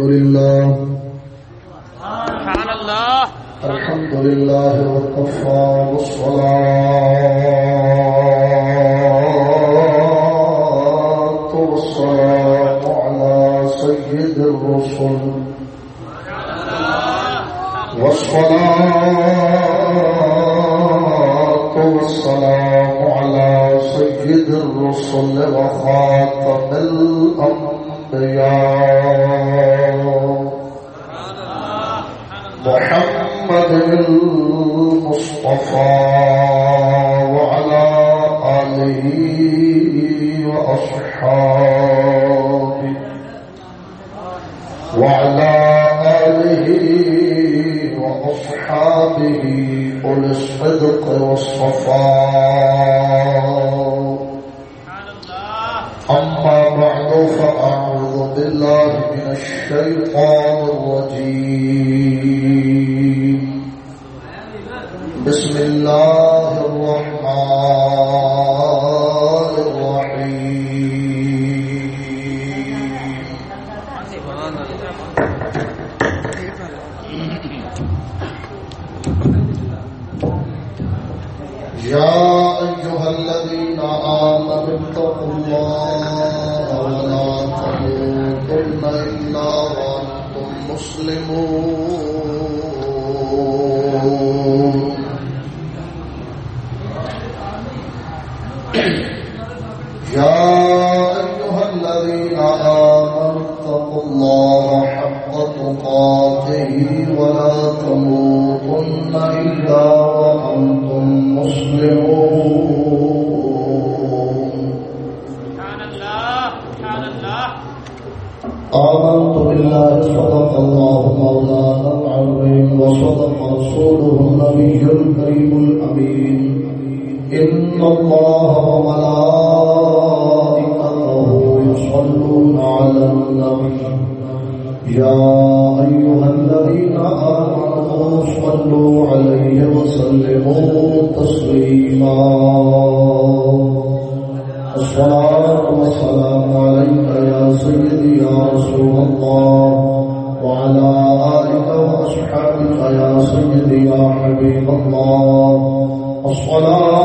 لله سبحان الله الحمد لله وكفى والصلاة والسلام على سيد الرسل. والصلاة والسلام على سيد الرسل وخاتم الأنبياء. محمد المصطفى وعلى آله وأصحابه وعلى آله وأصحابه أولي الصدق والصفاء۔ بالله من الشيطان الرجيم. بسم الله الرحمن الرحيم. يا أيها الذين آمنوا اتقوا الله ولا تموتن إلا وأنتم مسلمون.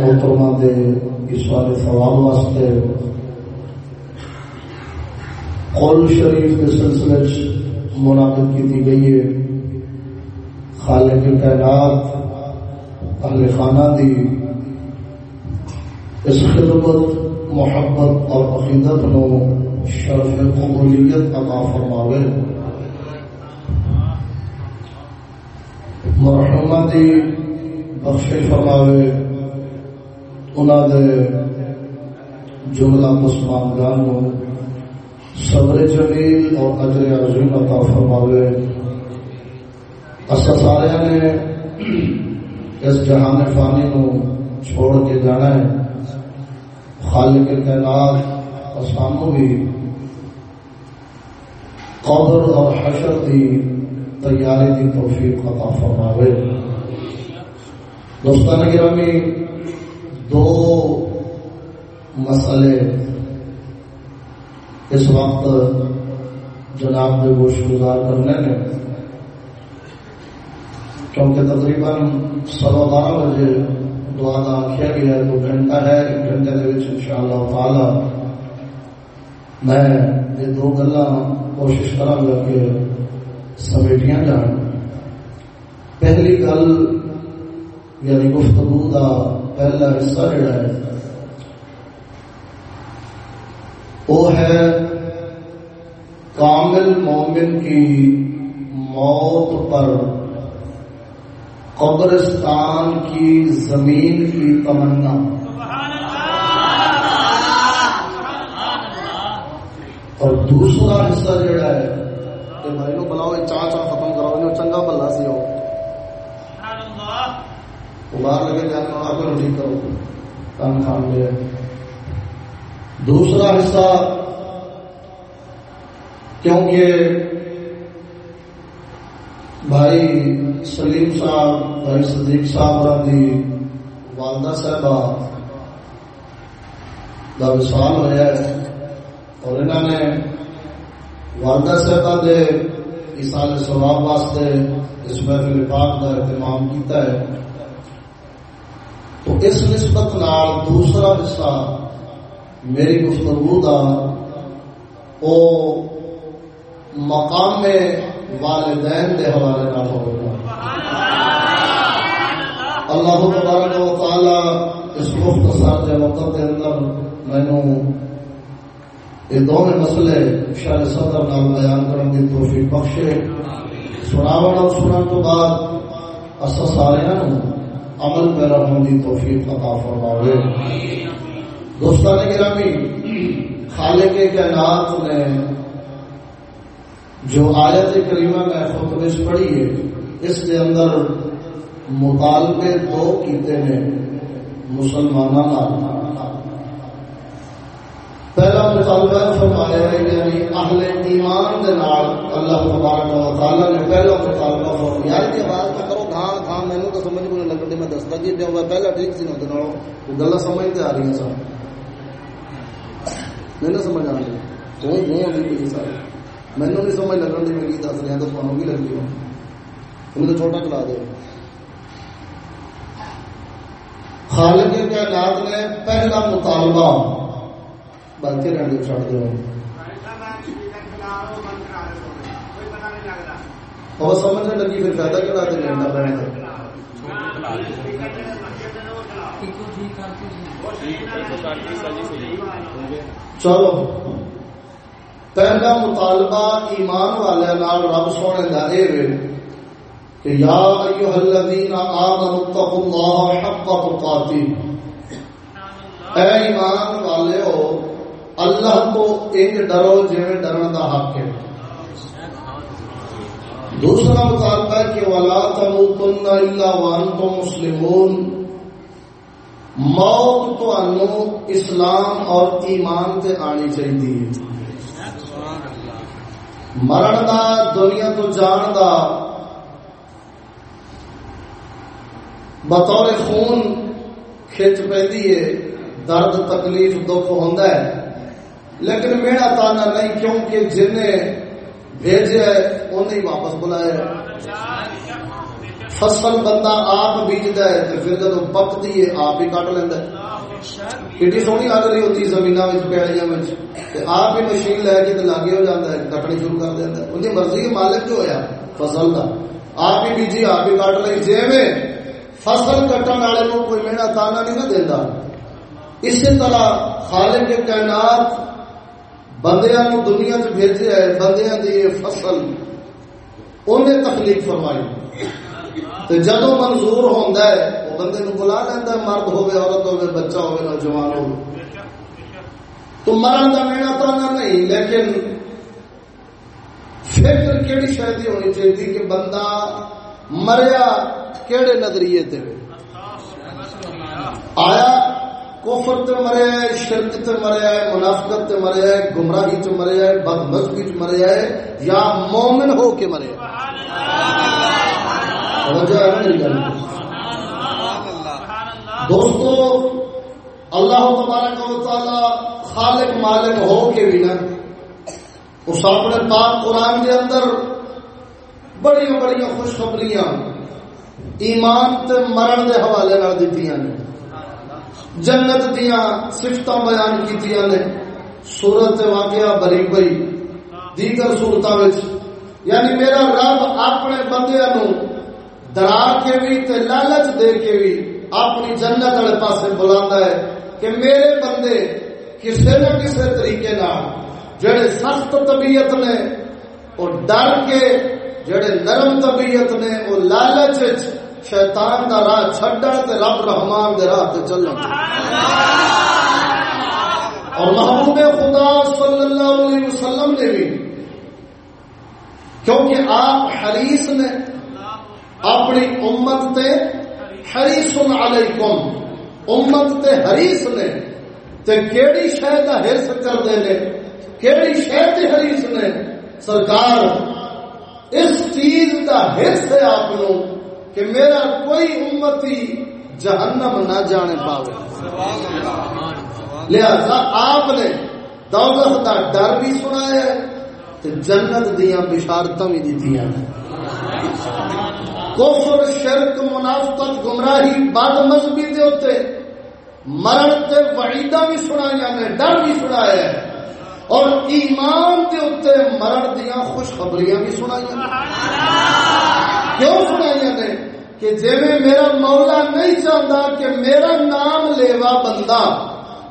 محترمہ دے اس والے ثواب واسطے قول شریف کے سلسلے منعقد کی گئی ہے۔ خالق کائنات اہل خانہ دی اس خدمت، محبت اور عقیدت نو شرف قبولیت عطا فرماوے۔ مرحومہ دی بخش فرماوے۔ انہوں دے جملہ مسلمان نو صبر جمیل اور اجر عظیم عطا فرماوے۔ اسا سارے نے اس جہان فانی نو چھوڑ کے جانا ہے۔ خالق کائنات اور سانو بھی قبر اور حشر کی تیاری کی توفیق عطا فرماوے۔ دوستان گرامی دو مسئلے اس وقت جناب نے گوش گزار کرنے نے کیونکہ تقریباً سوا بارہ بجے دعا کا آخیا گیا دو گھنٹہ ہے، ایک گھنٹے کے ان شاء اللہ تعالی میں یہ دو گلا کوشش کرا گا کہ سمیٹیاں جان۔ پہلی گل یعنی گفتگو کا پہلا حصہ جڑا ہے۔ وہ ہے، کامل مومن کی موت پر قبرستان کی زمین کی تمنا۔ اور دوسرا حصہ جڑا ہے کہ بھائی بلاؤ چاہ چاہ ختم کرو چنگا بلا سی آؤ باہر لگے جانے آپ ٹھیک کرو کام کام لے۔ دوسرا حصہ، کیونکہ بھائی سلیم صاحب، بھائی صدیق صاحب کی والدہ صاحبہ کا وسال ہوا ہے۔ اور انہوں نے والدہ صاحبہ کے اسال سواب واسطے اس محفل پاک کا اہتمام کیتا ہے۔ اس نسبت نال دوسرا حصہ میری گفتگو کا وہ مقام والدین کے حوالے نہ ہوگا اللہ تبارک و تعالی اس مختصر کے وقت کے اندر مینو یہ دونوں مسئلے شاید صدر نال بیان کرنے کی توفیق بخشے۔ سناو اور سنن تو بعد اصا سارے عمل پیرا ہونے توفیق عطا فرماوے۔ دوستان گرامی، خالق کائنات نے جو آیت کریمہ میں خطبش پڑھی ہے، اس کے اندر مطالبے دو کیتے ہیں مسلمانوں پہلا مطالبہ فرمایا ہے یعنی اہل ایمان دے نال اللہ تبارک و تعالی نے پہلا مطالبہ فرمایا یار کی بات نہ کرو گھاں گھاں مینوں تو سمجھ نہیں لگدی پہلا ٹھیک سی نہ نالو گلاں آ رہی ہیں سب نہیں سمجھ آ رہی کوئی نہیں آتی کوئی سارے مینو نہیں سمجھ لگن دی میں دس رہا تو تمہیں بھی لگی ہو تم تو چھوٹا خالق کے نے پہلا مطالبہ بلکہ رہنے چھڑ دو اور سمجھنے لگی پھر فائدہ کیا لاتے لینا چلو۔ پہلا مطالبہ ایمان والے نال رب سونے کا یہ کہ یا ایوہ الذین آمنوا اتقوا اللہ حق اے ایمان والے ہو، اللہ کو ایک ڈرو جویں ڈرن دا حق ہے۔ دوسرا مطالبہ کہ ولا تموتن الا وانتم مسلمون۔ موت تو انو اسلام اور ایمان تے آنی چاہیے مرن دا، دنیا تو جان دا۔ بطور خون کھچ پی درد، تکلیف، دکھ ہوں لیکن میرا تانا نہیں، کیونکہ جن بھیجا انہیں واپس بلایا۔ فصل بندہ آپ بیجد ہے، تو پھر جب پکتی ہے، آپ ہی کٹ لینا کتنی سونی لگ رہی ہوتی زمین پیڑیاں آپ ہی مشین لے کے لاگے ہو جاتا ہے، کٹنی شروع کر دینا ان کی مرضی کے مالک جو ہوا فصل کا آپ ہی بیجی آپ ہی کٹ لی جی میں فصل کٹن والے کو کوئی میرا تانا نہیں نہ دینا اسی طرح خالق کے کائنات بندیاں نو دنیا چ بھیجے ہے بندیاں دی فصل انہیں تخلیق فرمائی۔ تو جدو منظور ہوتا ہے بندے نو بلا لینا مرد ہوے عورت ہوے بچہ ہوے نوجوان ہو تو مرن کا مینا تو نہیں، لیکن فکر کیڑی شاید ہونی چاہیے کہ بندہ مریا کیڑے نظریے تے آیا کوفر تے مریا ہے شرک تے مریا ہے منافقت تے مریا ہے گمراہی تے مریا ہے بد مذہبی تے مریا ہے یا مومن ہو کے مریا توجہ ہے میری گل؟ دوستو، اللہ تبارک و تعالی خالق مالک ہو کے بھی نا، اس اپنے پاک قرآن کے اندر بڑی بڑی خوشخبریاں ایمان تے مرن دے حوالے نال دتیاں نے۔ جنت دیاں صفتاں بیان کیتیاں نے۔ صورت واقعہ بری بری۔ دیگر صورتاں وچ۔ یعنی میرا رب اپنے بندیاں نو ڈرا کے بھی تے لالچ دے کے بھی اپنی جنت والے پاسے بلاندا ہے کہ میرے بندے کسے نہ کسے طریقے جڑے سخت طبیعت نے اور ڈر کے جڑے نرم طبیعت نے وہ لالچ شیطان دا راہ چھڈن تے رب رحمان دے راہ تے چلن۔ اور محبوب خدا صلی اللہ علیہ وسلم نے بھی، کیونکہ آپ حریص نے اپنی امت تے حریص علیکم، امت تے حریص نے، تے کیڑی شے دا حرص کردے نے، کیڑی شے تے حریص نے، سرکار، اس چیز کا حص ہے آپ لوگ کہ میرا کوئی امتی جہنم نہ جانے پاوے۔ لہذا آپ نے دولت کا ڈر بھی سنایا ہے تو جنت دیا بشارت بھی دیتی ہیں۔ کوفر شرک، منافقت، گمراہی، بد مذہبی دے ہوتے مرن تے وعیدہ بھی سنایا نے، ڈر بھی سنایا ہے۔ اور ایمان کے اتنے مرن دیا خوشخبریاں بھی سنائی کیوں سنائی نے؟ کہ جی میرا مولا نہیں چاہتا کہ میرا نام لیوا بندہ،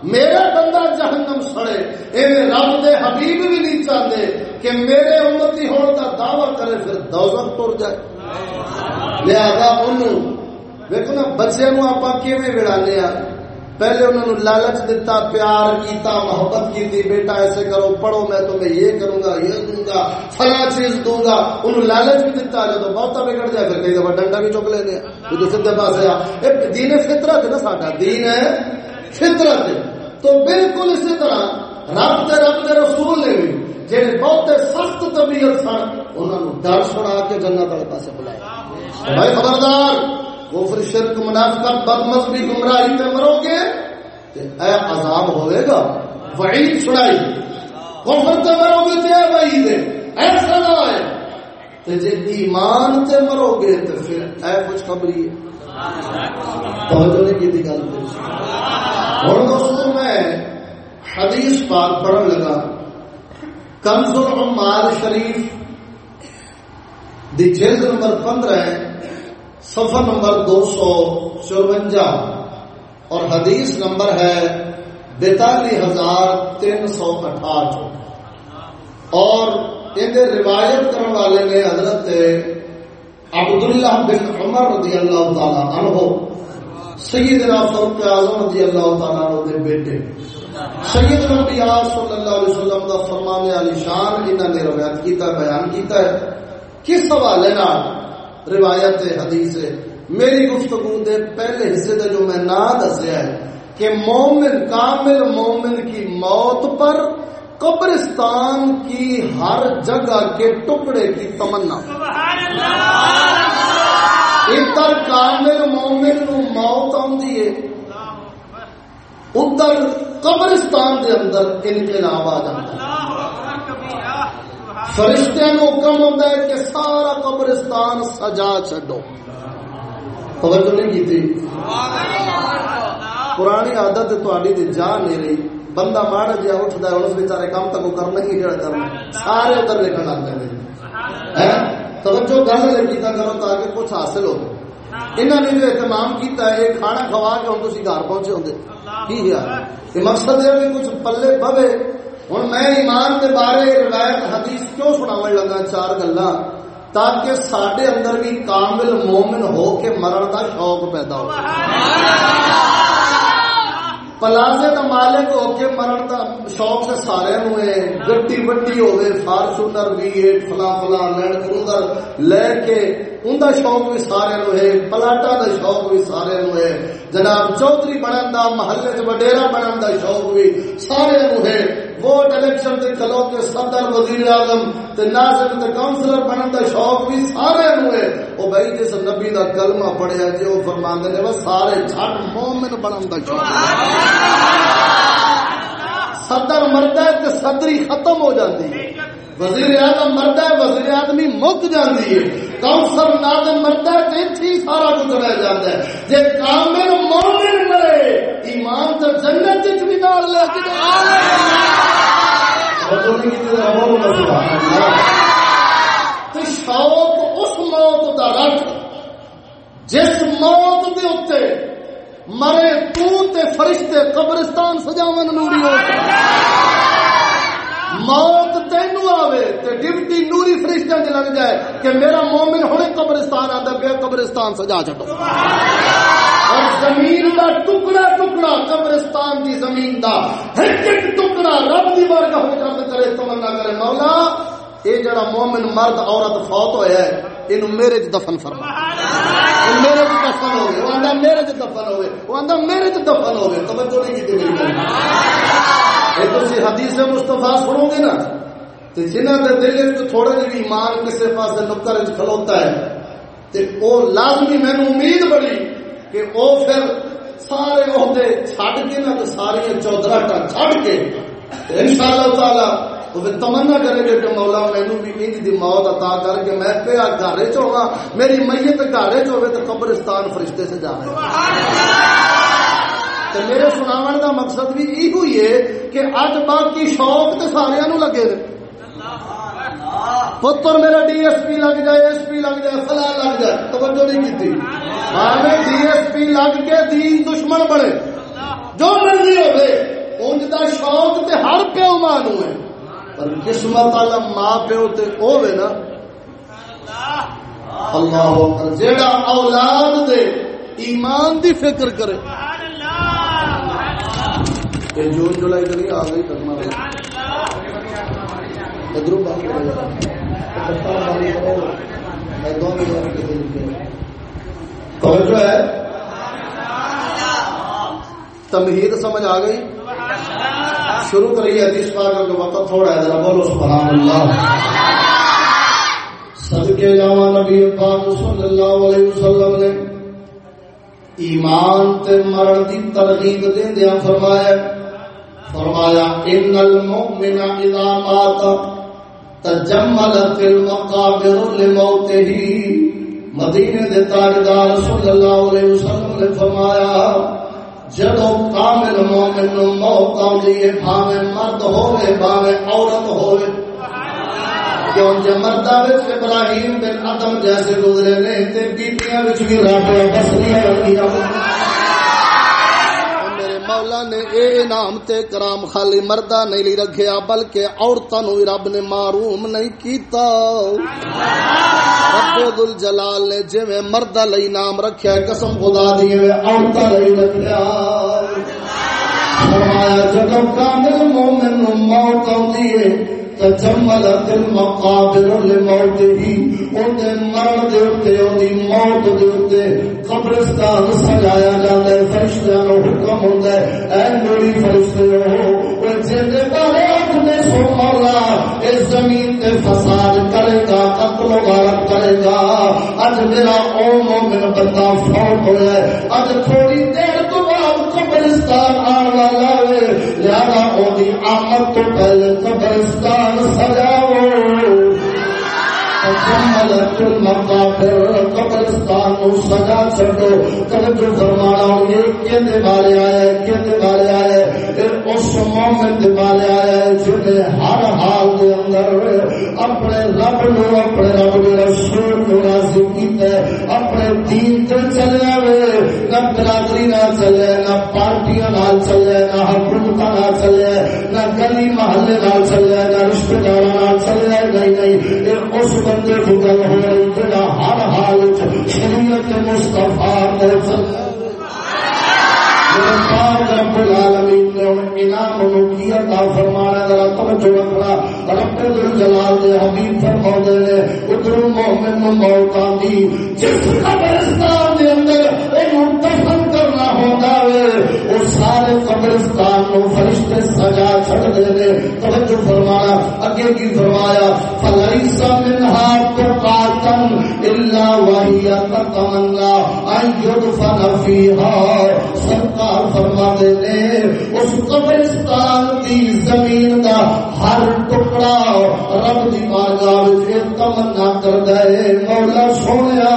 میرا بندہ جہنم سڑے، ایویں رب دے حبیب بھی نہیں چاہتے کہ میرے امتی ہونے کا دعوی کرے پھر دوزخ تر جائے۔ لہذا انہوں دیکھو نا بچے نو آپ کیویں وڑانے پہلے انہوں نے لالچ دیتا پیار کیتا، محبت کی تھی بیٹا ایسے کرو، پڑھو، میں تمہیں یہ کروں گا، یہ دوں گا، فلاں چیز دوں گا۔ انہوں لالچ بھی دیتا جب بہت بگڑ جائے پھر کئی دفعہ ڈنڈا بھی چک لینے تو سیدھے پاس آیا دین فطرت ہے نا ساڈا، دین ہے فطرت۔ تو بالکل اسی طرح رب دے رب دے رسول نے بھی جی بہت سخت طبیعت سن انہوں نے ڈر سنا کے جنت والے پاس بلایا۔ بھائی خبردار کفر شرک منافقت بد مذہبی گمراہی پہ مرو گے اے عذاب ہوئے گا، وعید چھڑائی۔ کفر تے مرو گے تے وعید ہے ایسا نہ ہے۔ تے جے ایمان تے مرو گے تے پھر اے کچھ خبری ہے۔ توجہ نہیں کی تھی گل اور دوستوں میں حدیث پاک پڑھن لگا۔ کنز العمال شریف دی جلد نمبر پندرہ ہے۔ صفحہ نمبر دو سو چورونجا اور حدیث نمبر ہے بیتالی ہزار تین سو اٹھاٹھ اور ان روایت کرنے والے نے حضرت عبداللہ بن عمر رضی اللہ تعالی عنہ، سیدنا فاروق اعظم رضی اللہ تعالی عنہ دے بیٹے۔ سید نبی صلی اللہ علیہ وسلم دا فرمان علی شان انہوں نے روایت کیتا ہے بیان کیتا ہے۔ کس حوالے نال روایت حدیث میری گفتگو دے پہلے حصے دے جو میں نہ دسیا ہے کہ مومن کامل مومن کی موت پر قبرستان کی ہر جگہ کے ٹکڑے کی تمنا۔ ادھر کامل مومن نو موت آدھی ہے۔ ادھر قبرستان دے اندر انقلاب آ جاتا ہے۔ فرشتے نو حکم ہوتا ہے کہ سارا قبرستان سجا چڈو توجہ نہیں کی تھی پرانی عادت تھی جا نہیں رہی۔ بندہ ماڑا جہا اٹھتا ہے اس بچارے کام تک وہ کرنا ہی جڑا کرنا سارے ادھر لکھن لگ پہ توجہ گل لگی کرو تاکہ کچھ حاصل ہو۔ انہوں نے جو اہتمام کیتا ہے کھانا کھوا کے ہوں تھی گھر پہنچے ہوں کی یہ مقصد ہے کہ کچھ پلے پوے۔ ہوں میں ایمان کے بارے روایت حدیث کیوں سناو لگا چار گلا تاکہ سڈے اندر بھی کامل مومن ہو کے مرن کا شوق پیدا ہو پلازے کا مالک ہو کے مرن کا شوق سے سارے گڈی وڈی ہوے فارچونر وی ایٹ، فلاں فلاں، لینڈ کروزر لے کے ان کا شوق بھی سارے ہے پلاٹا کا شوق بھی سارے ہے جناب چودھری بنن کا محلے چ وڈیرا بنن کا شوق بھی سارے ہے ووٹ الیکشن تے کلو کے صدر وزیر اعظم تے ناظر تے کاؤنسلر بنن دا شوق بھی سارے نو ہے۔ او بھائی، جس نبی دا کلمہ پڑھیا جے، او فرماندے نے سارے جھٹ مومن بنن دا شوق صدر مردا ہے تے صدری ختم ہو جاندی ہے۔ وزیر اعظم مرد ہے، وزیر آدمی مک جاتی ہے۔ کونسل نازم مرد ہے تے تھی سارا کچھ رہ جاتا ہے۔ جے کامل مومن مرے ایمان تو جنت وچ بھی نال لے کے تے شوق اس موت دا رکھ جس موت دے اوتے مرے تو تے فرشتے قبرستان سجاون نوری ہو موت تینو آوے تے ڈیوٹی نوری فرشتہ دے لگ جائے کہ میرا مومن ہونے قبرستان آدھا پہ قبرستان سجا چھٹو اور زمین دا ٹکڑا ٹکڑا قبرستان دی زمین دا ایک ایک ٹکڑا رب دی بارگاہ میں کرد کرے تمنا کرے مولا اے جڑا مومن مرد عورت فوت ہویا ہے اینو میرے چ دفن فرما۔ میرے چ دفن ہوئے وہ آندا میرے چ دفن ہوئے وہ آندا میرے چ دفن ہوئے توجہ نہیں کیتی میری تھی حدیث مستفا سنو گے نا تو جنہ کے دل تھوڑا جی ایمان کسی پاس نکر کھلوتا ہے تو وہ لازمی مینو امید بڑی کہ وہ پھر سارے عہدے چھڈ کے نا تو ساری چودراہٹا چھڈ کے ان شاء اللہ تعالی وہ تمنا کرے گا کہ مولا مینو بھی دی موت عطا کر کے میں پیا گھر چ ہوا میری میت گھر تو قبرستان فرشتے سے جانا تو میرے سناو کا مقصد بھی یہ ہوئی ہے کہ اج باقی شوق تو سارا لگے پتر میرا ڈی ایس پی لگ جائے ایس پی لگ جائے فلا لگ جائے۔ توجہ نہیں کی ڈی ایس پی لگ کے دین دشمن بڑے جو مرضی ہوگی انج کا شوق تے ہر پیو مانو ہے پر قسمت والا ماں پیو تے ہوے نا۔ اللہ جیڑا اولاد دے ایمان دی فکر کرے۔ جون جولائی تو نہیں آ گئی کرنا ادھر جو ہے؟ تمہید سمجھ آ گئی؟ شروع کریے حدیث پاک کا وقت تھوڑا ہے، ذرا بولو سبحان اللہ۔ صدقے جاوا نبی پاک صلی اللہ علیہ وسلم نے ایمان تے مرن دی ترغیب دیندیاں فرمایا فرمایا ان المؤمن اذا مات. تجملت المقابر لموته مدینے دے تاجدار صلی اللہ علیہ وسلم نے فرمایا، جدو کامل مومن نو موت آندی ہے، بھاوے مرد ہوے بھاوے عورت ہوے کیوں جے مردا وچ ابراہیم بن آدم جیسے گزرے نے، تے بیٹیاں وچ بھی رب بسریاں لگیاں تعالی نے اے انعام تے کرام خالی مردہ نہیں لی رکھیا، بلکہ عورتوں نو رب نے معروم نہیں کیتا۔ رب دل جلال نے جویں مردہ لئی نام رکھیا، قسم خدا دی عورتاں لئی رکھیا۔ فرمایا جب کامل مومن نو موت اوندی ہے تجملت المقابر لموته اونتے مرد دے اوتے اودی موت دے اوتے، قبرستان سجایا جاندا ہے فرشتیاں نو حکم ہوندا ہے، اے میری فرشتے ہو او جندے بارے اپنے سو مولا اس زمین تے فساد کرے گا قتل و غارت کرے گا۔ اج میرا او مومن بندہ فوت ہویا ہے اج تھوڑی دیر قبرستان آن والا ہے لہذا او آمد تو پہلے قبرستان قبرستان سجا چڈو توجہ فرمانا، یہ بارے آیا کہ بارے آیا اس مومن بارے آیا جن ہر حال کے اندر اپنے رب نو، اپنے رب کے رسول کو راضی کیتا اپنے دین تے چلے نہ برادری نہ چلے، نہ پارٹیاں نال چلے، نہ حکومت نال چلے، نہ گلی محلے نال چلے، نہ رشتہ داراں نال چلے، نہیں نہیں اس بندے کی گل ہو رہی جڑا ہر حال شریعت مصطفی کو چلے رب العالمین انعام فرمانا ذرا توجہ رکھنا رب الجلال دے حبیب فرماتے نے ادھر مومن موت جس قبرستان سارے قبرستان نو فرش سجا دے نے توجہ فرمانا اگے کی فرمایا فلیس منها تقاتن الا وهي تتمنى ان يدفن فيها سرکار فرماتے نے اس قبرستان دی زمین دا ہر ٹکڑا رب دی بارگاہ وچ تمنا کردا ہے مولا سونیا،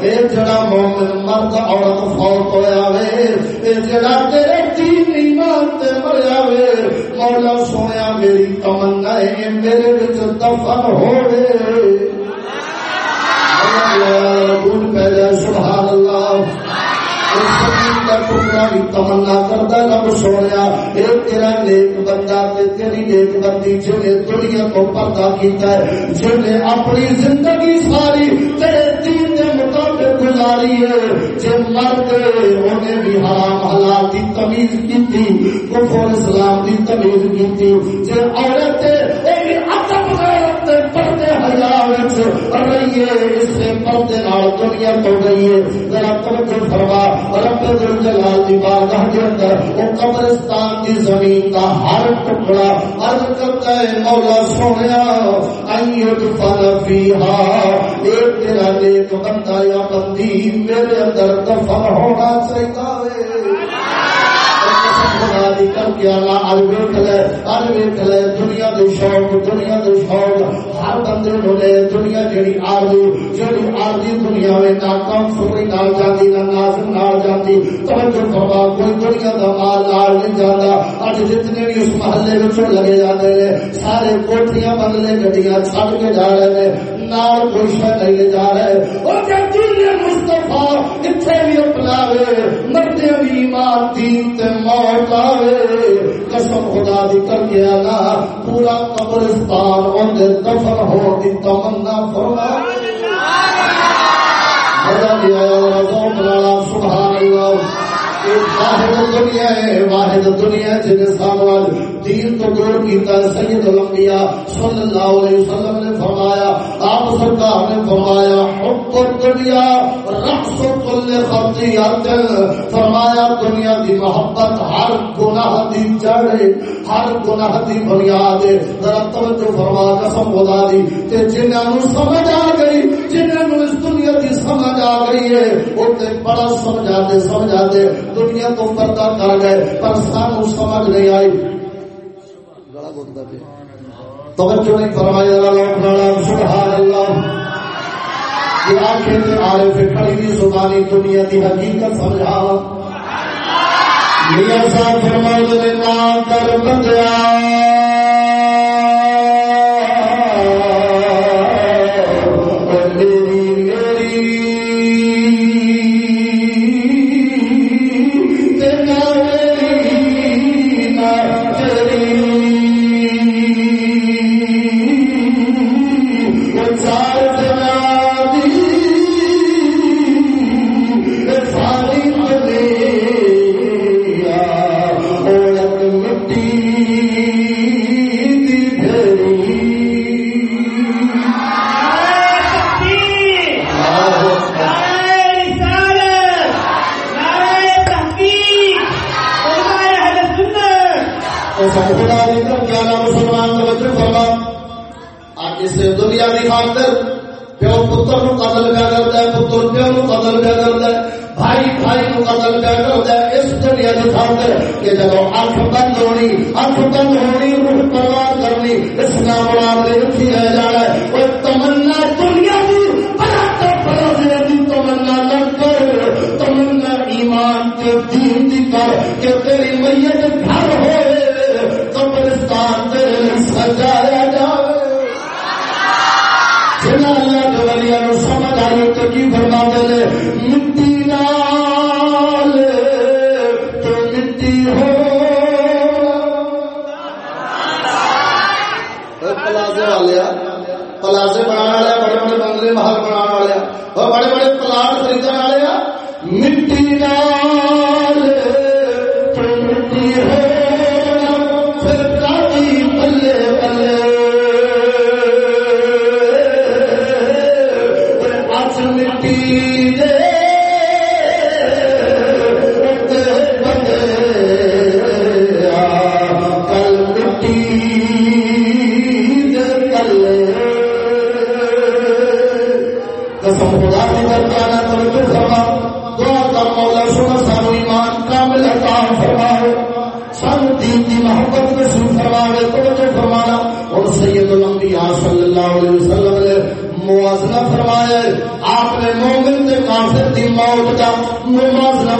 اے جڑا مومن مرد عورت فوت ہویا وے، اے جڑا تیرے دین ایمان تے مریا وے مولا سونیا میری تمنا ہے میرے وچ دفن ہوے سبحان اللہ ٹکڑا بھی تمنا کرتا رب سویا یہ تیرا نیک بندہ تیری نیک بندی جنہیں دنیا کو پردہ کیتا ہے جنہیں اپنی زندگی ساری تیرے مطابق گزاری انہیں بھی حرام حلال کی تمیز کی تھی، کفر اسلام کی تمیز کی تھی۔ عورت پردے رہیے اس سے پردے نال دنیا تو گئی ذرا توجہ فرما، رب دل جلال دی بارگاہ کے اندر وہ قبرستان دی زمین کا ہر ٹکڑا عرض کرتا ہے، مولا سونیا ایت فن فیہا، ایک تیرا نیک بندہ یا بندی میرے اندر دفن ہونا چاہیے دنیا دے شوق، دنیا دے شوق۔ ہر بندے نو لے دنیا جڑی آرزو جڑی آرزی دنیا میں ناکام سوری نال جاندی نہ نازم نال جاندی۔ توجہ فرما، کوئی دنیا دا مال نال نہیں جاندا۔ اج جتنے بھی اس محلے وچوں لگے جاندے نے، سارے کوٹھیاں بنگلے گڈیاں چھڈ کے جا رہے نے، نال کوئی شے لے جا رہے۔ او جب دین مصطفی، اتھے بھی اپناوے بھی ایمان دین تے موت آوے۔ قسم خدا دی کر کے آنا پورا قبرستان اندر دفن ہو دی تمنا فرما۔ سبحان اللہ۔ واحد دنیا ہے، واحد دنیا دین تو دور کیتا ہے، سید الانبیاء صلی اللہ علیہ وسلم نے فرمایا، آپ سرکار نے فرمایا حب دنیا، رقص کل خطیات فرمایا، دنیا دی محبت ہر گناہ دی جڑ ہر گناہ دی بنیاد ہے۔ ذرا توجہ فرما، قسم خدا دی۔ تے جنہاں نو سمجھ آ گئی، جنہاں نو اس دنیا دی سمجھ آ گئی ہے، او تے بڑا سمجھا دے سمجھا دے دنیا تو پردہ کر گئے، پر سانو سمجھ نہیں آئی۔ توجہ نہیں سبحان اللہ عارف دنیا دی حقیقت سمجھا۔ میاں صاحب فرماؤ نے کر بندیا جب اکھ بند ہونی اکھ بند ہونی روح پرواز کرنی اس نام مراد رہ جانا ہے وہ تمنا دنیا تو دی تمنا نہ کر تمنا ایمان کے دین دی کر کہ تیری میت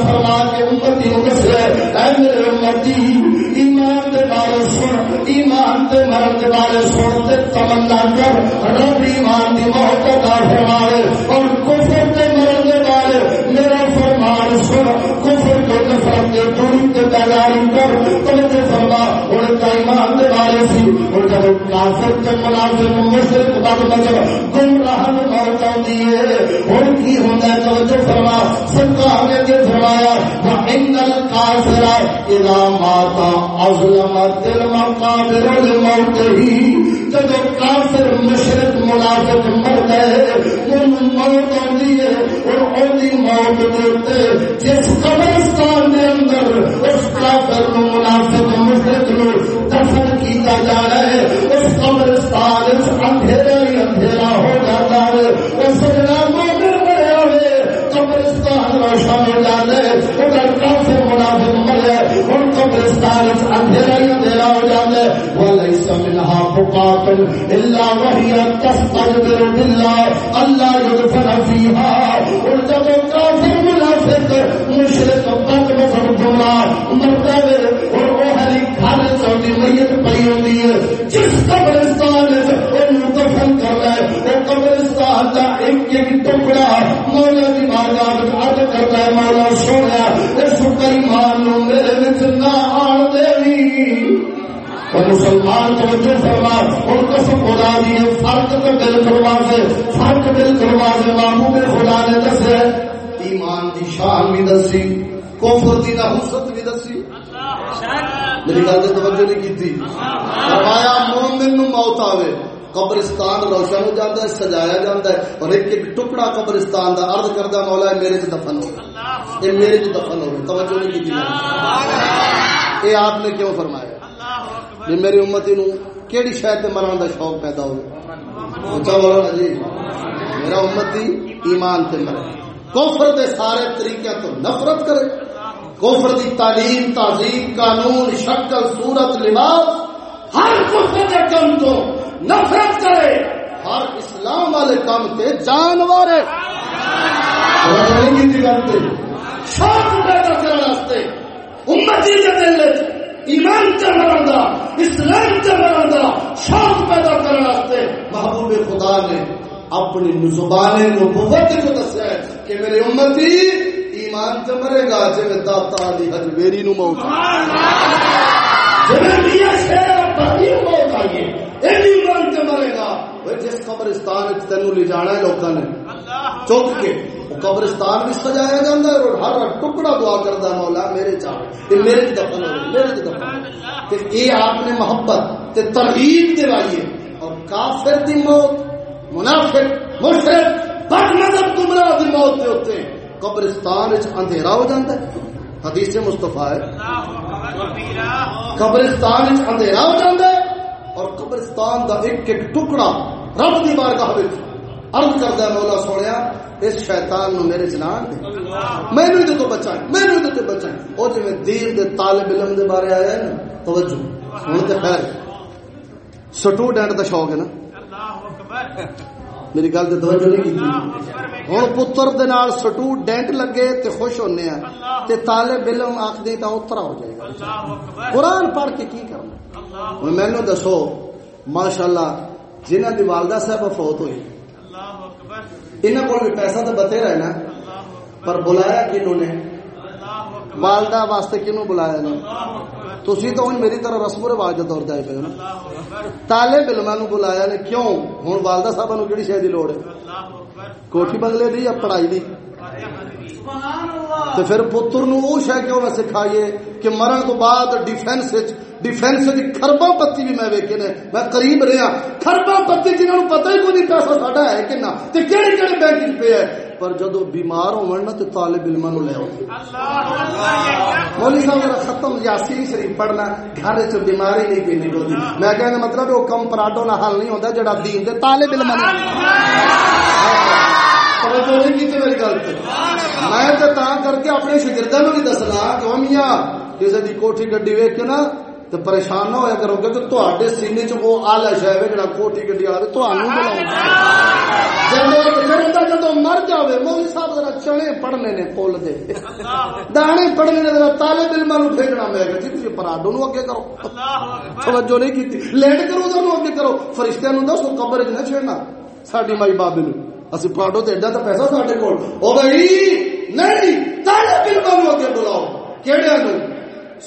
فرما کے امتی کو دسیا اے میرے امتی جی، ایمان دے بارے سن، ایمان دے مرد دے بارے سن، تے تمنا کر۔ رب ایمان دی موت کا فرمائے۔ اور کفر دے مرد دے بارے میرا فرمان سن۔ کفر دے نفرت دے دوری کے تیاری کر۔ سی کافر کے ملازم مشرق بد نظر گمراہ موت آتی ہے اور کی ہوتا ہے توجہ فرما سرکار نے یہ فرمایا، وَإِنَّ الْكَافِرَ إِذَا مَاتَ أَظْلَمَتِ الْمَقَابِرُ لِمَوْتِهِ جب کافر، مشرق، منافق مر گئے ان موت آتی ہے، اور اولی موت دیتے جس قبرستان کے اندر اس کافر نو منافق، مشرق نو دفن ہے، اس قبرستان، اس اندھیرا ہی اندھیرا ہو جاتا ہے، اس مومن مرے ہوئے قبرستان روشن ہو جاتا ہے اگر کافر منافق مرے ان قبرستان، اس اندھیرا ہی اندھیرا ہو جاتا ہے۔ وَلَيْسَ مِنْهَا فُقَاتٍ إِلَّا وَهِيَ تَسْتَجْبِرُ بِاللَّهِ اللہ يُدْفَنَ فِيهَا۔ اور جب کافر منافق، مشرق بد مذہب گمراہ مرتا اور وہ ہری گھر چوٹی میت پئی ہوتی ہے۔ جس قبرستان انہوں دفن کر رہا ہے وہ قبرستان کا ایک ایک ٹکڑا مولا کی بارگاہ میں عرض کرتا ہے مولا سونا اس کریمان نو میرے وچ نہ آن دیوی اور مسلمان توجہ فرما، اور قسم خدا دی فرق تو دل کروا سے فرق دل کروا سے محبوب خدا نے دسے۔ ایمان دی شان بھی دسی کوفر دی نحوست بھی دسی۔ میری گل توجہ نہیں کیتی۔ فرمایا مومن نو موت آوے قبرستان روشن ہو جاتا ہے سجایا جاتا ہے اور ایک ایک ٹکڑا قبرستان دا عرض کردا مولا ہے میرے چ دفن ہو یہ میرے چ دفن ہو توجہ نہیں کیتی یہ آپ نے کیوں فرمایا؟ جی میری امتی نو کیڑی شاید مران دا شوق پیدا ہو اچھا بولو نا جی. میرا امتی ایمان تے مرے. کوفر دے سارے طریقے تو نفرت کرے. کوفر دی تعلیم تعظیم قانون شکل صورت لباس ہر کفر دے کم تو نفرت کرے، ہر اسلام والے کام تے جانور شوق پیدا کرنے امتی کے دل ایمان چمران دا اسلام چمران دا شوق پیدا کرنے محبوب خدا نے اپنی زبان نبوت کو دسیا ہے کہ میرے امتی ایمان سے مرے گا جی داتا علی حجویری نو موت۔ جس قبرستان لے جانا ہے لوگوں نے چک کے قبرستان بھی سجایا جاتا ہے اور ہر ٹکڑا دعا کرتا مولا میرے چاہ میرے دفن ہو میرے دفن یہ آپ نے محبت تے ترغیب دلائی اور کافر دی موت منافق مشرق بد مذہب گمراہ دی موت دے ہوتے قبرستان اندھیرا ہو جاتا ہے حدیث مصطفیٰ ہے۔ قبرستان اندھیرا ہو جاتا ہے اور قبرستان دا ایک ایک ٹکڑا رب دی بارگاہ وچ عرض کردا ہے مولا سونیا اس شیطان نو میرے جنان دے۔ مینوں دے تو بچائیں مینوں دے تو بچائیں او جے دین دے طالب علم دے بارے آیا ہے نا توجہ۔ ہن تے خیر۔ سٹوڈنٹ دا شوق ہے نا۔ میری گل تے توجہ نہیں کیتی ہن پتر دے نال سٹوڈنٹ لگے تے خوش ہونے ہیں۔ تے طالب علم آکھدے تا اترا ہو جائے گا۔ قرآن پڑھ کے کی کرنا؟ ہن مینوں دسو، ماشاءاللہ جنہ دی والدہ صاحب فوت ہوئی، انہاں کول پیسہ تو بتھیرا ہے نا۔ پر بلایا کنہوں نے؟ والدہ واسطے کنوں بلایا نا تسی تو ہن میری طرح رسم و رواج دے طور تے آئے پے ہو نا؟ طالب علماء نو بلایا نے کیوں؟ ہن والدہ صاحب نو کیڑی شے دی لوڑ ہے؟ کوٹھی بنگلے دی یا پڑھائی دی؟ تو پھر پتر نو وہ شے کیوں نہ سکھائیے کہ مرن تو بعد ڈیفینس وچ ڈیفینس دی خرباں پتی بھی میں ویکھے نے میں قریب رہیا خرباں پتی جنہاں نو پتہ ہی کوئی نہیں پیسہ ساڈا ہے کہ نہ تے کیڑے کیڑے بینک وچ پے ہے پر جدو بیمار ہون نا تے طالب علماں نو لے آؤ مولوی صاحب میرا ختم یاسین شریف پڑھنا گھر وچ بیماری نہیں پی نکلدی میں کہنے مطلب وہ کم پراڈو نہ حل نہیں ہوندا جڑا دین دے طالب علماں نو میں کر کے اپنے شاگرداں نو بھی دسنا کہ میاں کسے دی کوٹھی گڈی ویکھ کے نا تو پریشان نہ ہویا کرو گے کہ تے سینے چ وہ آلہ شہ ہے جڑا کوٹی گڈی والا تمہیں بلاؤ جدو مر جائے مولوی صاحب ذرا چنے پڑھنے نے پول دے دانے پڑھنے نے ذرا تالے علم نو بھیجنا میں کہ جی پراڈو نو اگے کرو توجہ نہیں کی لیٹ کرو ادھر اگے کرو فرشتہ نو دسو قبر چ نہ چھڑنا ساری مائی بابے نو اسی پراڈو تے ایڈا تو پیسہ ساڈے کول او بھائی نہیں تالے علم نو اگے بلاؤ کیڑے نو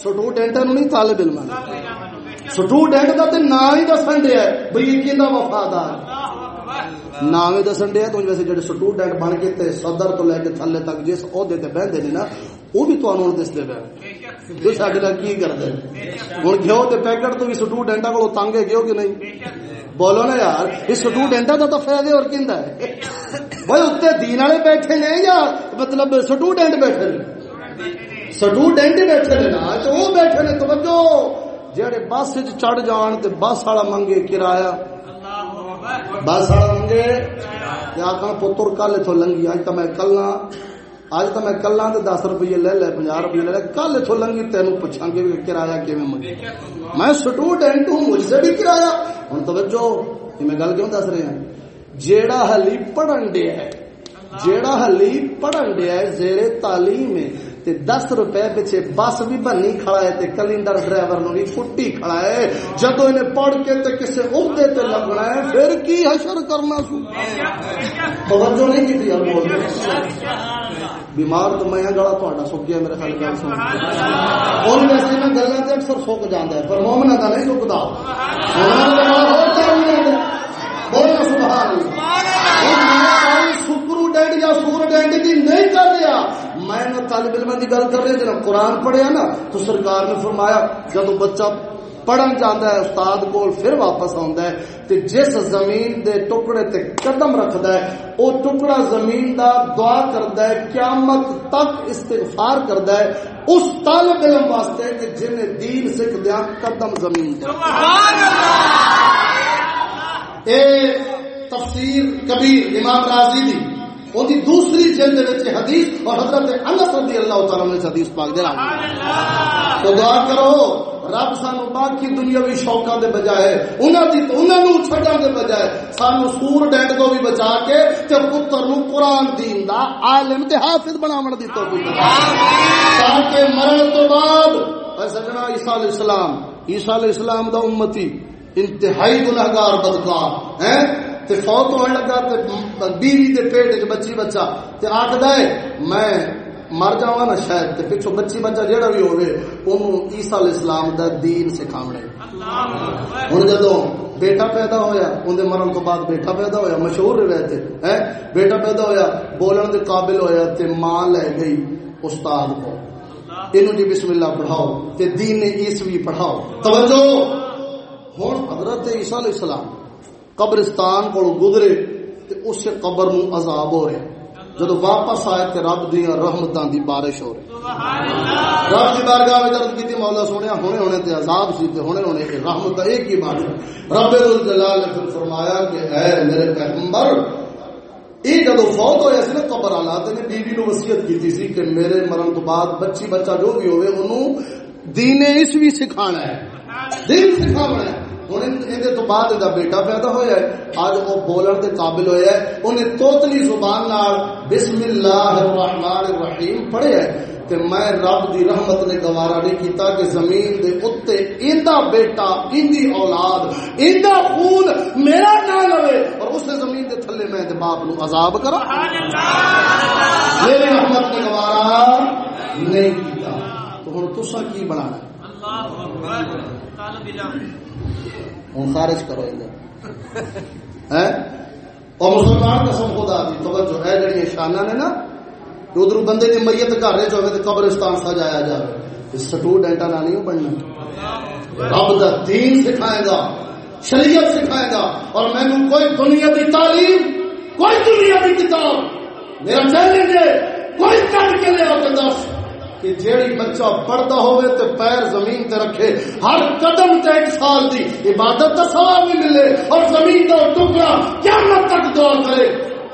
سٹوڈینٹ نہیں طالب علم سٹوڈینٹ کا تو نام ہی دسن دیا بھائی کہ وفادار نام ہی دسن دیا تو ویسے جڑے سٹوڈینٹ بن کے تے صدر تو لے کے تھلے تک جس عہدے تے بہندے نے نا وہ بھی تمہیں دستے پہ جو سارے نال کی کرتے ہوں گیو تے پیکٹ تو بھی سٹوڈینٹا کو تنگ ہے گیو کہ نہیں بولو نا یار یہ سٹوڈینٹا کا تو فائدے اور کہ بھائی اتنے دین والے بیٹھے نے یا مطلب سٹوڈینٹ بیٹھے نے سٹوڈینٹ بیٹھے نے نا تو وہ بیٹھے نے توجہ جڑے بس چڑھ جان تے بس والا منگے کرایہ بس والا منگے یا کہ پتر کل اتو لنگی اج تو میں کلنا اج تو میں کلا تو دس روپیے لے لے پناہ روپیے لے لے کل اتو لنگی تین پوچھا گے کرایہ کی منگے میں سٹوڈینٹ ہوں مجھ سے بھی کرایہ ہوں توجہ میں گل کیوں دس رہے ہیں جیڑا حلی پڑھن دیا ہے جیڑا حلی پڑھن دیا ہے زیر تعلیم ہے تے دس روپے پیچھے بس بھی بنی کھڑا ہے تے کلینڈر ڈرائیور نو بھی فٹی کھڑا ہے جدو انہیں پڑھ کے تے کسے عہدے تے لگنا ہے پھر کی حشر کرنا سو توجہ نہیں کی یار بول بیمار تو میں گلا تھوڑا سک گیا میرے خیال گل سن اور ویسے میں گلاں تے اکثر سک جاندا ہے پر مومنا دا نہیں سکدا بولنا سبحان اللہ سپرو ڈینڈ یا سور ڈینڈ کی نہیں کر رہا میں طالب علم کی گل کر رہا جب قرآن پڑھیا نا تو سرکار نے فرمایا جب بچہ پڑھن جانا ہے استاد کو پھر واپس آتا ہے تے جس زمین دے ٹکڑے تے قدم رکھدا ہے او ٹکڑا زمین دا دعا کردا ہے قیامت تک استغفار کردا ہے اس طالب علم واسطے کہ جن دین سکھ دیا قدم زمین سبحان اللہ! اے تفسیر کبیر امام راضی دی۔ ان کی دوسری جلد حدیث اور حضرت انس رضی اللہ تعالی عنہ حدیث پاک دے رہا تو دعا کرو رب سانو باقی دنیاوی شوقاں دے بجائے انہاں دی انہاں نو چھڈن دے بجائے سانو سور ڈینڈ تو بھی بچا کے تے پتر نو قران دین دا عالم تے حافظ بناون دی توفیق تاکہ مرن تو بعد اے سجنا عیسی علیہ السلام عیسی علیہ السلام دا امتی انتہائی گناہگار بدکار ہیں؟ تے فوت ہونے لگا تے بیوی دے پیٹ وچ بچی بچہ تے آکھدا ہے، میں مر جاواں نا شاید تے پچھو بچی بچہ جیڑا بھی ہوے اونوں عیسی علیہ السلام دا دین سکھاونے۔ ہن جدوں بیٹا پیدا ہویا، اون دے مرن تو بعد بیٹا پیدا ہویا، مشہور روایت ہے بیٹا پیدا ہویا، بولن دے قابل ہویا تے ماں لے گئی استاد کو۔ اینو جی بسم اللہ پڑھاؤ تے دین عیسوی پڑھاؤ۔ توجہ! ہن حضرت عیسی علیہ السلام قبرستان کو گزرے تے اس قبر نو عذاب ہو رہے جب واپس آئے تے رب دیا رحمتاں دی بارش ہو رہی رب دی بارگاہ میں درد کیتی مولا سونے ہونے ہونے تے عذاب سی تے ہونے ہونے کے رحمت ایک ہی بات رب الجلال نے پھر فرمایا کہ اے میرے پیغمبر یہ جب فوت ہویا سی نا قبر والا تے نے بیوی نو وصیت کیتی سی کہ میرے مرن تو بعد بچی بچہ جو بھی ہوئے انہوں دین اس بھی سکھانا ہے۔ دین سکھانا ہے۔ ہوں یہ تو بعد دا بیٹا پیدا ہوا ہے اج وہ بولن کے قابل ہوا ہے۔ انہیں توتلی زبان نال بسم اللہ الرحمن الرحیم پڑھے ہے۔ تے میں رب دی رحمت نے گوارا نہیں کیتا کہ زمین دے اتے ایندا بیٹا ایندی اولاد، ایندا خون میرا نہ لوے اور اس زمین دے تھلے میں تے باپ نو عذاب کرا۔ میری رحمت نے گوارا نہیں کیتا۔ تو ہن تساں کی بنانا اللہ اکبر۔ طالب علم ہوں، خارج کرو اور مسلمان قسم خدا دی توجہ ہے جڑی شانہ نے نا ادھر بندے کی میت گھر چاہے تو قبرستان سجایا جائے سٹوڈینٹ نہ نہیں بننا رب دا دین سکھائے گا، شریعت سکھائے گا۔ اور میں نے کوئی دنیا کی تعلیم، کوئی دنیا کی کتاب، میرا چیلنج ہے کوئی کٹ کے لے آتے دس۔ کہ جیڑی بچہ پڑھتا ہوئے تو پیر زمین تے رکھے، ہر قدم تے ایک سال دی عبادت دا ثواب بھی ملے اور زمین دا ٹکڑا قیامت تک دعا کرے۔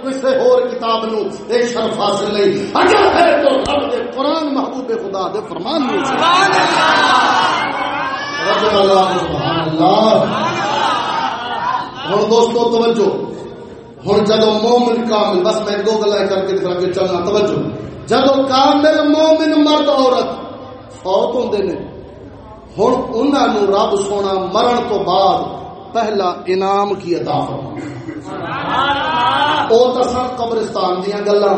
کسی اور کتاب نو اے شرف حاصل نہیں۔ اگر ہے تو رب دے قرآن محبوب خدا دے فرمان نو۔ سبحان اللہ۔ رب اللہ سبحان اللہ۔ ہوں دوستو، توجہ۔ ہوں جدو مومن کامل، بس میں دو گلائے کر کے چلنا، توجہ۔ جدو کامل مومن مرد عورت فوت ہوتے ہیں ہوں انہوں رب سونا مرن تو بعد پہلا انعام کی ادا تو سن قبرستان دیا گلا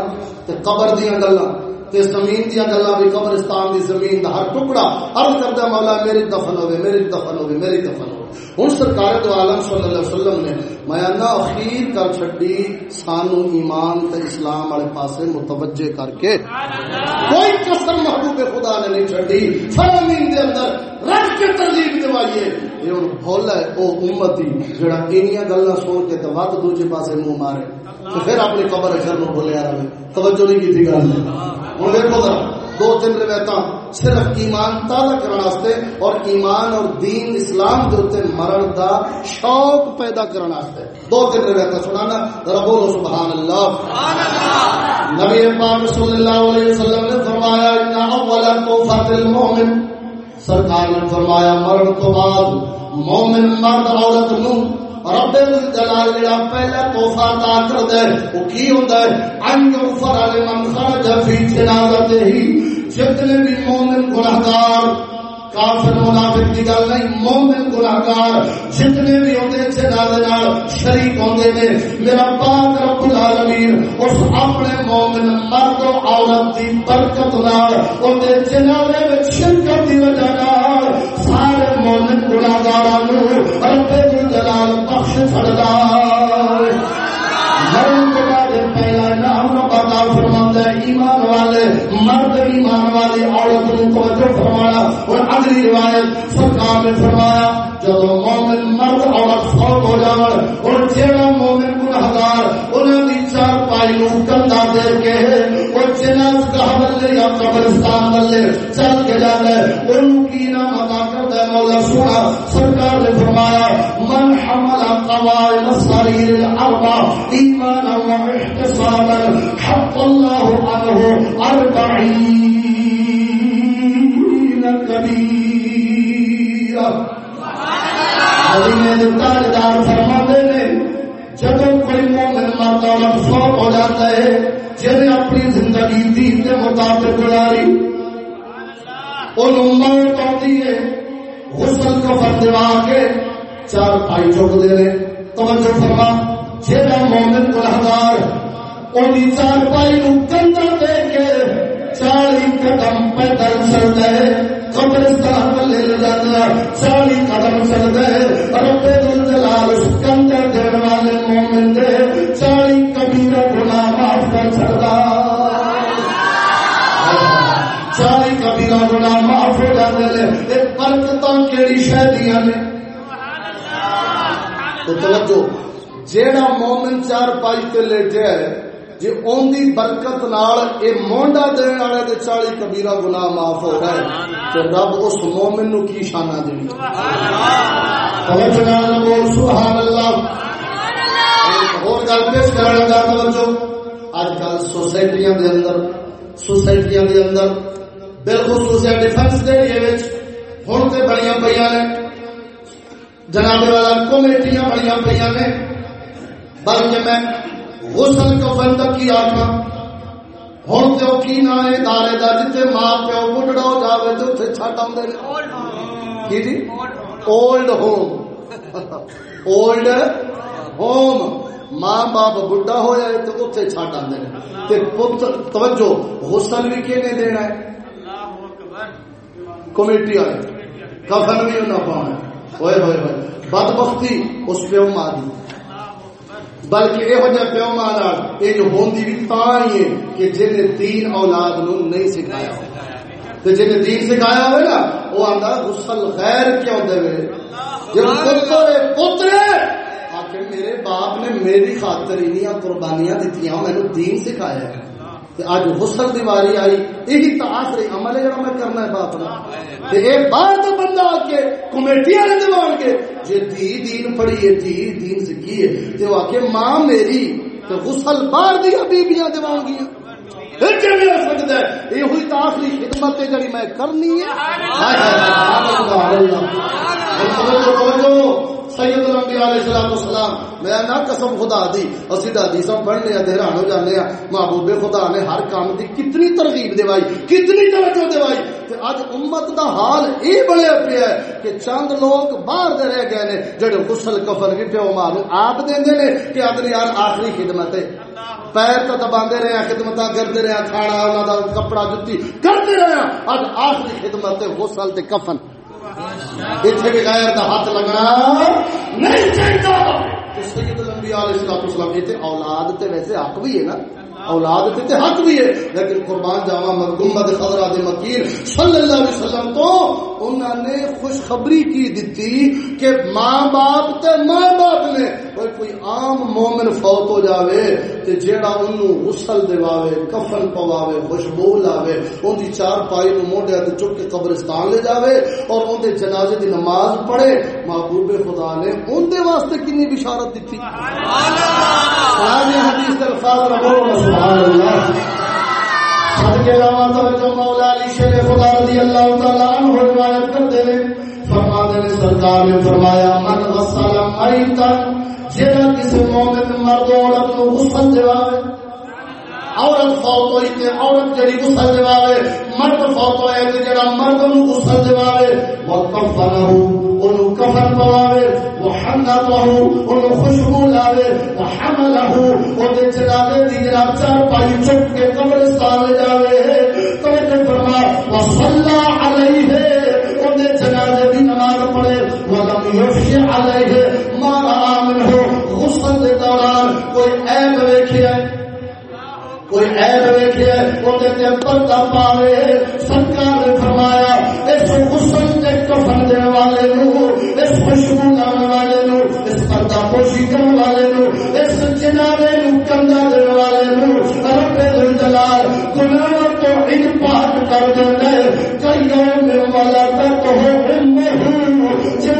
قبر دیا گلا زمین دیا گلا بھی قبرستان دی زمین دا ہر ٹکڑا عرض کرتا مولا میری دفن ہوئے میری دفن ہوئے میری دفن ہوئے۔ ہوں سرکار دو عالم صلی اللہ علیہ وسلم نے میانا اخیر کر چڈی سانو ایمان تے اسلام والے پاسے متوجہ کر کے۔ کوئی قسم محبوب خدا نے نہیں چڈی فرامین دے اندر رکھ کے ترجیح دوائیے یہ ہوں بھول ہے وہ امتی جڑا اینیاں گلاں سن کے تے ود دوجے پاسے منہ مارے۔ تو پھر اپنی قبر اچھر نو بولیا رہے توجہ نہیں کی تھی گل۔ ہوں دیکھو ذرا۔ دو تین روایت صرف ایمان تازہ کرنے اور ایمان اور دین اسلام کے اتنے مرن دا شوق پیدا کرنے دو تین روایت سنانا ذرا بولو سبحان اللہ۔ نبی پاک صلی اللہ علیہ وسلم نے فرمایا ان اول المؤمن سرکار نے فرمایا مرن تو بعد مومن مرد عورت نو رب جلال جڑا پہلا تحفہ عطا کردا ہے، وہ کی ہوندا ہے؟ ان یغفر لمن خرج فی جنازته جتنے بھی مومن گناہگار کافر منافق کی گل نہیں، مومن گناہگار، جتنے بھی ہوندے جنازے نال شریک ہوندے نے، میرا پاک رب العالمین، اس اپنے مومن مرد و عورت دی برکت نال اوندے جنازے وچ شرکت دی وجہ نال، سارے مومن گناہگاراں نو رب جلال بخش چھڑدا پہلا نام پتا فرما ایمان والے، مرد ایمان والی عورت اور اگلی روایت سرکار نے فرمایا، جب مومن مرد عورت فوت ہو جاور اور جہاں مومن گنہگار انہوں نے چار پائی نو کندا دے کے اور جناز کا یا قبرستان والے چل کے جانا ہے ان کی نام عطا کرتا ہے مولا سرکار نے فرمایا، من حمل الاربع واحتسابا حق الله عنه 40 تاجدار نے جب کوئی مومن مرد ہو جاتا ہے اپنی زندگی دین کے مطابق گزاری، ان موت آتی ہے، غسل کو کے چار پائی چوک دے رہے توجہ فرما جہاں مومن گنہگار ان چار پائی نو کندا دے کے چالی قدم پیدل چلتا ہے۔ قبرستان لے جانا چالی قدم چلتا ہے رب جلال اس کنجر دینے والے مومن دے چالی کبیرہ گناہ معاف کر چڑھتا چالی کبیرہ گناہ معاف ہو جاتے ہیں ایک برکتاں کیڑی شہدیاں نے تو توجہ، جیڑا مومن چار پائی تے لیٹے ہے جی اون دی برکت نال اے مونڈا دین والے دے 40 کبیرہ گناہ معاف ہو رہا تے رب اس مومن نو کی شانہ دینی توجہ نال بول سبحان اللہ اور گل پیش کرن لگا توجہ اج کل سوسائٹیاں دے اندر سوسائٹیاں دے اندر بالخصوص ڈیفنس دے ایریا وچ ہن تے بڑیاں پیاں نے جناب والا کمیٹیاں بڑیاں پیاں نے بلکہ میں غسل کفن تک کی آخا ہوں تو کی نہ ہے؟ ادارے کا جتنے ماں پیو بڑھڑا ہو جائے تو اتنے چھٹ آتے جی؟ اولڈ ہوم اولڈ ہوم ماں باپ بڑھا ہو جائے تو اتنے چھٹ آتے پتر، توجہ، غسل بھی کہ دینا ہے؟ کمیٹی والے کفن بھی انہیں پاؤنا ہوئے ہوئے ہوئے۔ بد بختی اس پیو ماں دی بلکہ یہو جہ پیو ماں یہ ہوندی بھی تا ہی ہے کہ جن دین اولاد نو نہیں سکھایا تو جن دین سکھایا ہوئے نا، وہ آتا غسل غیر کیوں دے جب پتر پتر! آخر میرے باپ نے میری خاطر انیاں قربانیاں دیتی ہیں مینو دین سکھایا ہے۔ اج غسل دی واری آئی یہی تاثر عمل ہے جڑا میں کرنا ہے باپ نا تے اے بعد بندہ آ کے کمیٹی والے دیوان کے جے دی دین پڑھی ہے دی دین سکھی ہے تے وہ آ ماں میری تے غسل باہر دیا بیبیاں دیوان گیاں یہ ہوئی آخری خدمت ہے جڑی میں کرنی ہے سید الانبیاء علیہ السلام السلام میں نہ قسم خدا دی، اسی دا حدیث پڑھنے ہیں حیران ہو جانے ہیں۔ محبوب خدا نے ہر کام دی کتنی ترغیب دیوائی کتنی توجہ دیوائی کہ اج امت دا حال اے بڑے پیا ہے کہ چند لوگ باہر دے رہ گئے نے، جڑے غسل، کفن کی پیو ماں آپ دیندے نے کہ ادنی یار آخری خدمت ہے۔ پیر تو دباندے رہے ہیں خدمت کرتے رہے ہیں، کھانا انہوں کا کپڑا، جتی کرتے رہے ہیں۔ اج آخری خدمت ہے، غسل تے کفن۔ اتنے بھی غیر کا ہاتھ لگنا نہیں چاہیے سید الانبیاء علیہ السلام اولاد تے ویسے حق بھی ہے نا اولاد تے تے حق بھی ہے لیکن قربان جاوا محمد خضرہ دے مکیر صلی اللہ علیہ وسلم تو انہوں نے خوشخبری کی دیتی کہ ماں باپ تے ماں باپ نے کوئی کوئی عام مومن فوت ہو جاوے تے جیڑا انہوں غسل دیواوے کفن پواوے خوشبو لاوے ان دی چار پائی نو موڈے تے چک کے قبرستان لے جاوے اور ان دے جنازے دی نماز پڑھے محبوب خدا نے ان دے واسطے کنی بشارت دیتی سبحان اللہ حدیث الفاظ ربو سبحان اللہ۔ توجہ مولا علی شیر خدا رضی اللہ عنہ روایت کرتے ہیں۔ سرکار نے فرمایا، من غسل جڑا کسی مومن مرد عورت کو غسل دیواوے عورت فوت ہوئی تے عورت جڑی غسل دیواوے مرد فوت ہوئے تے جڑا مرد نو غسل دیواوے وکفنہ انہوں کفن پواوے وحنتہ انہوں خوشبو لاوے وحملہ انہوں جنابے دی جناب چار پائی چک کے قبرستان لے جاوے تو نے فرما وصلہ علیہ انہوں جنابے دی نماز پڑھے، ولم یفش علیہ مارا آمن ہو غسل دے دوران کوئی عیب ویکھے کوئی عیب ویکھے وہ پردہ پاوے سرکار نے فرمایا، اس غسل خوشبو لاؤ والے نو، اس پردہ پوشی کرنے والے اس چنارے کندا دن والے رب دل جلال تو ان پاک کر دیندے